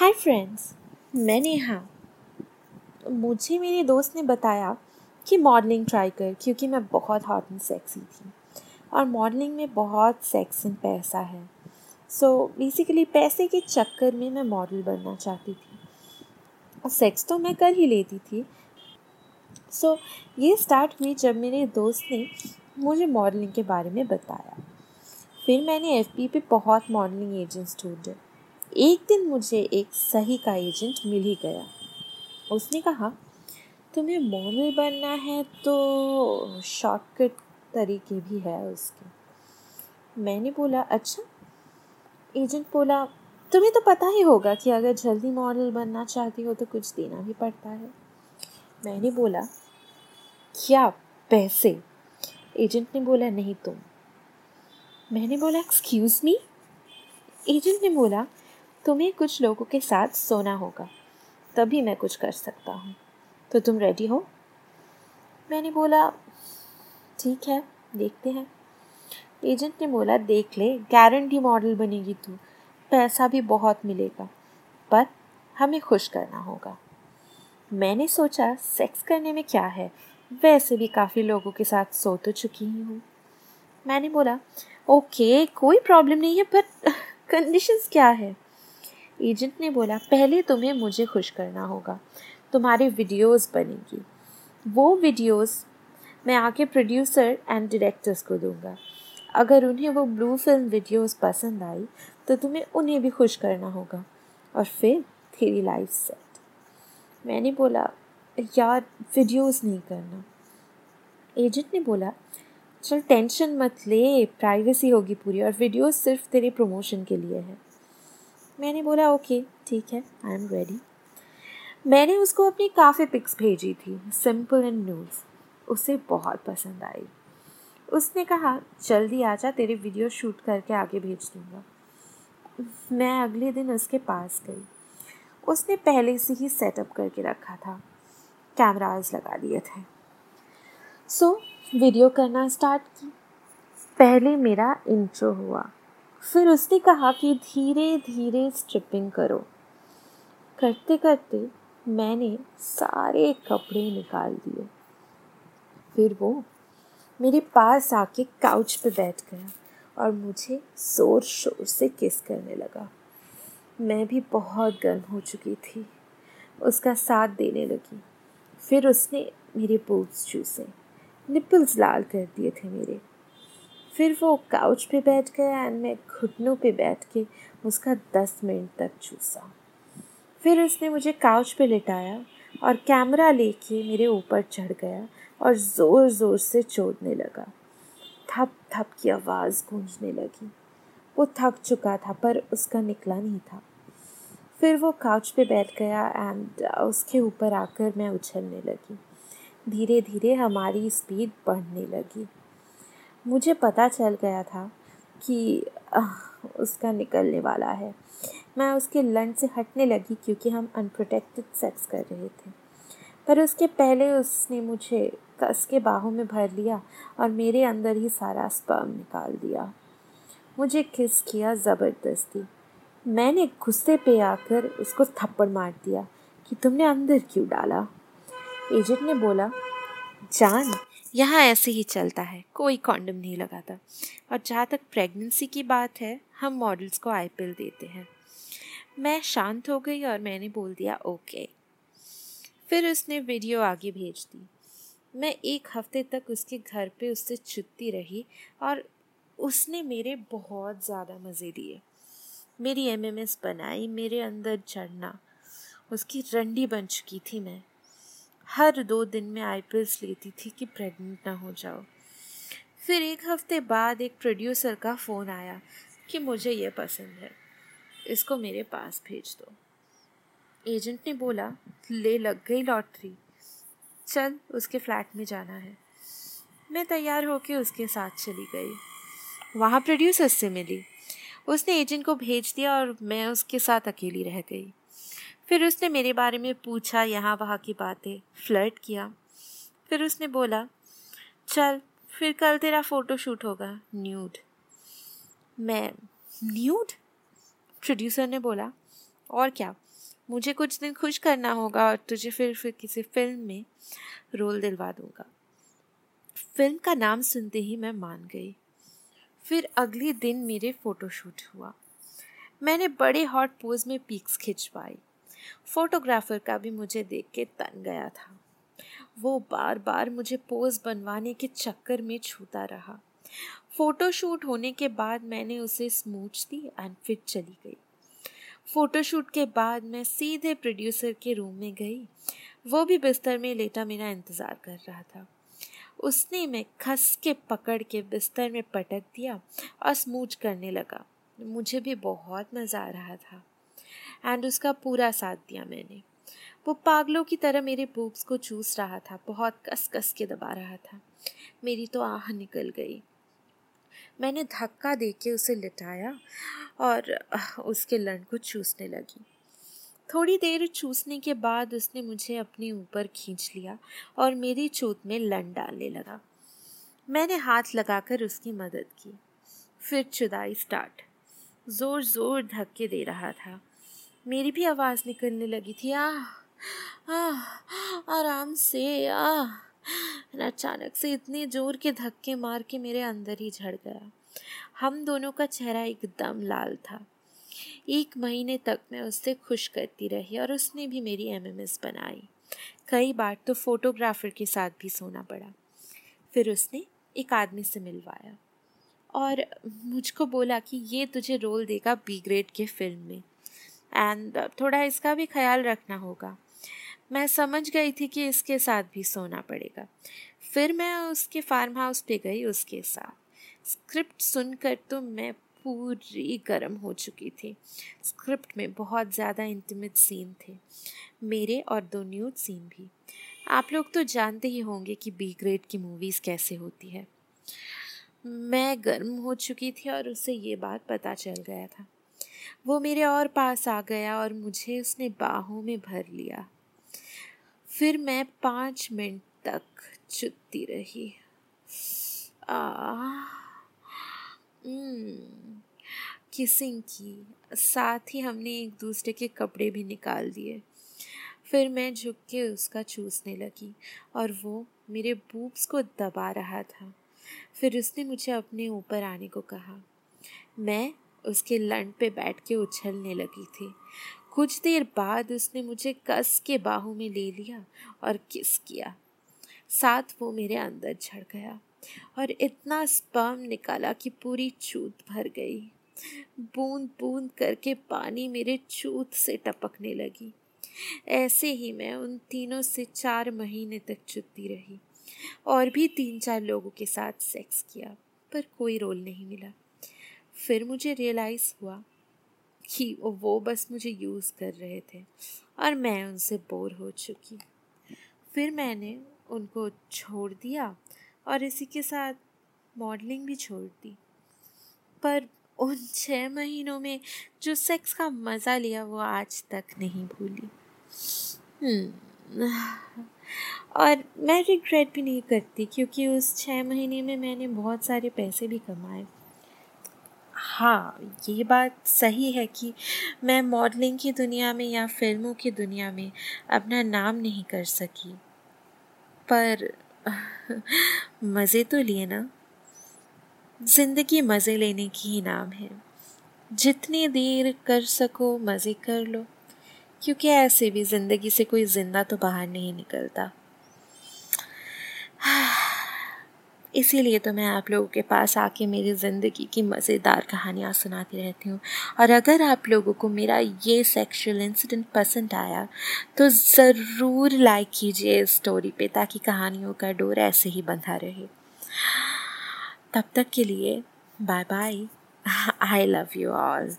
Hi friends मैं नेहा मुझे मेरे दोस्त ने बताया कि मॉडलिंग ट्राई कर क्योंकि मैं बहुत हॉट एंड सेक्सी थी। और मॉडलिंग में बहुत सेक्स एंड पैसा है। सो so, बेसिकली पैसे के चक्कर में मैं मॉडल बनना चाहती थी। और सेक्स तो मैं कर ही लेती थी। सो so, ये स्टार्ट हुई जब मेरे दोस्त ने मुझे मॉडलिंग के बारे में बताया। फिर मैंने एफ़ पे बहुत मॉडलिंग एजेंट्स ढूंढे। एक दिन मुझे एक सही का एजेंट मिल ही गया। उसने कहा, तुम्हें मॉडल बनना है तो शॉर्टकट तरीके भी है उसके। मैंने बोला अच्छा। एजेंट बोला, तुम्हें तो पता ही होगा कि अगर जल्दी मॉडल बनना चाहती हो तो कुछ देना भी पड़ता है। मैंने बोला, क्या पैसे? एजेंट ने बोला, नहीं तुम। मैंने बोला एक्सक्यूज़ मी एजेंट ने बोला तुम्हें कुछ लोगों के साथ सोना होगा। तभी मैं कुछ कर सकता हूँ। तो तुम रेडी हो? मैंने बोला, ठीक है, देखते हैं। एजेंट ने बोला, देख ले गारंटी मॉडल बनेगी तू। पैसा भी बहुत मिलेगा, पर हमें खुश करना होगा। मैंने सोचा सेक्स करने में क्या है? वैसे भी काफ़ी लोगों के साथ सो तो चुकी ही हूँ। मैंने बोला ओके कोई प्रॉब्लम नहीं है, पर कंडीशंस क्या है? एजेंट ने बोला, पहले तुम्हें मुझे खुश करना होगा। तुम्हारी वीडियोस बनेगी। वो वीडियोस मैं आके प्रोड्यूसर एंड डायरेक्टर्स को दूँगा। अगर उन्हें वो ब्लू फ़िल्म वीडियोस पसंद आई तो तुम्हें उन्हें भी खुश करना होगा। और फिर तेरी लाइफ सेट मैंने बोला, यार, वीडियोस नहीं करना। एजेंट ने बोला, चल, टेंशन मत ले प्राइवेसी होगी पूरी, और वीडियोस सिर्फ़ तेरे प्रमोशन के लिए है। मैंने बोला ओके ठीक है आई एम रेडी मैंने उसको अपनी काफ़ी पिक्स भेजी थी सिंपल एंड न्यूज़ उसे बहुत पसंद आई। उसने कहा जल्दी आ जा तेरे वीडियो शूट करके आगे भेज दूँगा. मैं अगले दिन उसके पास गई। उसने पहले से ही सेटअप करके रखा था। कैमराज लगा दिए थे। सो so, वीडियो करना स्टार्ट की। पहले मेरा इंट्रो हुआ। फिर उसने कहा कि धीरे धीरे स्ट्रिपिंग करो। करते करते मैंने सारे कपड़े निकाल दिए। फिर वो मेरे पास आके काउच पे बैठ गया और मुझे ज़ोर शोर से किस करने लगा। मैं भी बहुत गर्म हो चुकी थी। उसका साथ देने लगी। फिर उसने मेरे बोल्स चूसे। निपल्स लाल कर दिए थे मेरे। फिर वो काउच पे बैठ गया एंड मैं घुटनों पे बैठ के उसका दस मिनट तक चूसा। फिर उसने मुझे काउच पे लिटाया और कैमरा लेके मेरे ऊपर चढ़ गया और ज़ोर ज़ोर से चोदने लगा। थप थप की आवाज़ गूंजने लगी। वो थक चुका था, पर उसका निकला नहीं था। फिर वो काउच पे बैठ गया एंड उसके ऊपर आकर मैं उछलने लगी। धीरे धीरे हमारी स्पीड बढ़ने लगी। मुझे पता चल गया था कि उसका निकलने वाला है। मैं उसके लंड से हटने लगी क्योंकि हम अनप्रोटेक्टेड सेक्स कर रहे थे। पर उसके पहले उसने मुझे कस के बाहों में भर लिया और मेरे अंदर ही सारा स्पर्म निकाल दिया। मुझे किस किया ज़बरदस्ती। मैंने गुस्से पे आकर उसको थप्पड़ मार दिया कि तुमने अंदर क्यों डाला? एजेंट ने बोला, जान यहाँ ऐसे ही चलता है, कोई कॉन्डम नहीं लगाता। और जहाँ तक प्रेगनेंसी की बात है, हम मॉडल्स को आईपीएल देते हैं। मैं शांत हो गई और मैंने बोल दिया ओके फिर उसने वीडियो आगे भेज दी। मैं एक हफ़्ते तक उसके घर पे उससे चुपती रही और उसने मेरे बहुत ज़्यादा मज़े दिए। मेरी एमएमएस बनाई, मेरे अंदर चढ़ना उसकी रंडी बन चुकी थी मैं। हर दो दिन में आई लेती थी कि प्रेग्नेंट ना हो जाओ। फिर एक हफ़्ते बाद एक प्रोड्यूसर का फ़ोन आया कि मुझे ये पसंद है, इसको मेरे पास भेज दो। एजेंट ने बोला, ले, लग गई लॉटरी। चल, उसके फ्लैट में जाना है। मैं तैयार होके उसके साथ चली गई। वहाँ प्रोड्यूसर से मिली। उसने एजेंट को भेज दिया और मैं उसके साथ अकेली रह गई। फिर उसने मेरे बारे में पूछा, यहाँ वहाँ की बातें। फ्लर्ट किया। फिर उसने बोला, चल, फिर कल तेरा फ़ोटो शूट होगा। न्यूड मैं न्यूड प्रोड्यूसर ने बोला, और क्या? मुझे कुछ दिन खुश करना होगा और तुझे फिर फिर किसी फ़िल्म में रोल दिलवा दूँगा। फ़िल्म का नाम सुनते ही मैं मान गई। फिर अगले दिन मेरे फ़ोटोशूट हुआ। मैंने बड़े हॉट पोज में पिक्स खिंचवाई। फोटोग्राफर का भी मुझे देख के तन गया था। वो बार बार मुझे पोज बनवाने के चक्कर में छूता रहा। फोटोशूट होने के बाद मैंने उसे स्मूच दी एंड फिर चली गई। फोटोशूट के बाद मैं सीधे प्रोड्यूसर के रूम में गई। वो भी बिस्तर में लेटा मेरा इंतज़ार कर रहा था। उसने मैं खस के पकड़ के बिस्तर में पटक दिया और स्मूच करने लगा। मुझे भी बहुत मज़ा आ रहा था। एंड उसका पूरा साथ दिया मैंने। वो पागलों की तरह मेरे बूब्स को चूस रहा था, बहुत कस कस के दबा रहा था। मेरी तो आह निकल गई। मैंने धक्का दे के उसे लिटाया और उसके लंड को चूसने लगी। थोड़ी देर चूसने के बाद उसने मुझे अपने ऊपर खींच लिया और मेरी चूत में लन डालने लगा। मैंने हाथ लगाकर उसकी मदद की। फिर चुदाई स्टार्ट ज़ोर ज़ोर धक्के दे रहा था। मेरी भी आवाज़ निकलने लगी थी। आह आह, आराम से, आह। अचानक से इतने ज़ोर के धक्के मार के मेरे अंदर ही झड़ गया। हम दोनों का चेहरा एकदम लाल था। एक महीने तक मैं उससे खुश करती रही और उसने भी मेरी एमएमएस बनाई। कई बार तो फोटोग्राफर के साथ भी सोना पड़ा। फिर उसने एक आदमी से मिलवाया। और मुझको बोला कि ये तुझे रोल देगा बी ग्रेड के फ़िल्म में। एंड थोड़ा इसका भी ख्याल रखना होगा। मैं समझ गई थी कि इसके साथ भी सोना पड़ेगा। फिर मैं उसके फार्म हाउस पे गई उसके साथ। स्क्रिप्ट सुनकर तो मैं पूरी गर्म हो चुकी थी। स्क्रिप्ट में बहुत ज़्यादा इंटीमेट सीन थे। मेरे और दो न्यूड सीन भी। आप लोग तो जानते ही होंगे कि बी ग्रेड की मूवीज़ कैसे होती है। मैं गर्म हो चुकी थी और उसे ये बात पता चल गया था। वो मेरे और पास आ गया और मुझे उसने बाहों में भर लिया। फिर मैं पाँच मिनट तक चुपती रही। आ किसिंग की। साथ ही हमने एक दूसरे के कपड़े भी निकाल दिए। फिर मैं झुक के उसका चूसने लगी और वो मेरे बूब्स को दबा रहा था। फिर उसने मुझे अपने ऊपर आने को कहा। मैं उसके लंड पे बैठ के उछलने लगी थी। कुछ देर बाद उसने मुझे कस के बाहों में ले लिया और किस किया। साथ वो मेरे अंदर झड़ गया और इतना स्पर्म निकाला कि पूरी चूत भर गई। बूंद बूंद करके पानी मेरे चूत से टपकने लगी। ऐसे ही मैं उन तीनों से चार महीने तक चुपती रही और भी तीन चार लोगों के साथ सेक्स किया, पर कोई रोल नहीं मिला। फिर मुझे रियलाइज़ हुआ कि वो बस मुझे यूज़ कर रहे थे और मैं उनसे बोर हो चुकी। फिर मैंने उनको छोड़ दिया और इसी के साथ मॉडलिंग भी छोड़ दी। पर उन छः महीनों में जो सेक्स का मज़ा लिया वो आज तक नहीं भूली। हम्म, और मैं रिग्रेट भी नहीं करती क्योंकि उस छः महीने में मैंने बहुत सारे पैसे भी कमाए। हाँ ये बात सही है कि मैं मॉडलिंग की दुनिया में या फ़िल्मों की दुनिया में अपना नाम नहीं कर सकी। पर मज़े तो लिए ना। ज़िंदगी मज़े लेने की ही नाम है। जितनी देर कर सको, मज़े कर लो। क्योंकि ऐसे भी ज़िंदगी से कोई ज़िंदा तो बाहर नहीं निकलता। इसीलिए तो मैं आप लोगों के पास आके मेरी ज़िंदगी की मज़ेदार कहानियाँ सुनाती रहती हूँ। और अगर आप लोगों को मेरा ये सेक्सुअल इंसिडेंट पसंद आया तो ज़रूर लाइक कीजिए इस स्टोरी पे, ताकि कहानियों का डोर ऐसे ही बंधा रहे। तब तक के लिए bye bye I love you all